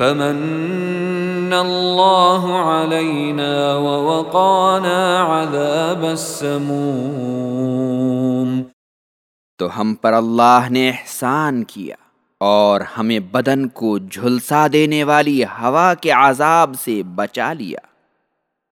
فمن اللہ علینا ووقانا عذاب السموم. تو ہم پر اللہ نے احسان کیا اور ہمیں بدن کو جھلسا دینے والی ہوا کے عذاب سے بچا لیا۔